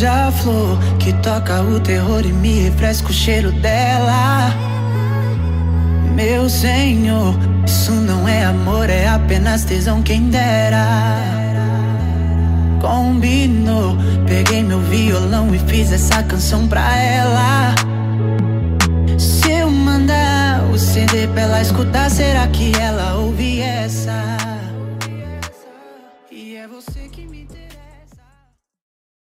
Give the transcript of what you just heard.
beija-flor que toca o terror e me refresca o cheiro dela. Meu senhor, isso não é amor, é apenas tesão, quem dera. Combinou, peguei meu violão e fiz essa canção pra ela. Se eu mandar o CD pra ela escutar, será que ela ouve essa? E é você que me interessa.